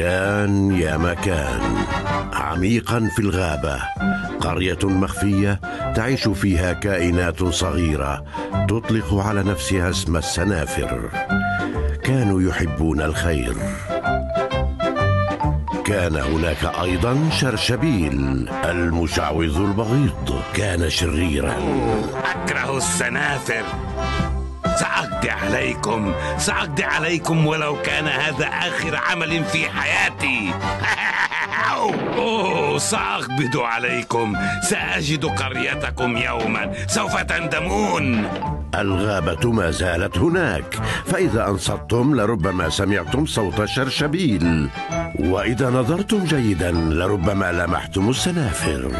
كان يا مكان. عميقا في الغابة. قرية مخفية تعيش فيها كائنات صغيرة تطلق على نفسها اسم السنافر. كانوا يحبون الخير. كان هناك أيضا شرشبيل المشعوذ البغيض. كان شريرا. أكره السنافر. سأقضي عليكم سأقضي عليكم ولو كان هذا آخر عمل في حياتي. أوه سأقبض عليكم سأجد قريتكم يوما سوف تندمون. الغابة ما زالت هناك فإذا أنصتم لربما سمعتم صوت شرشبيل وإذا نظرتم جيدا لربما لمحتم السنافر.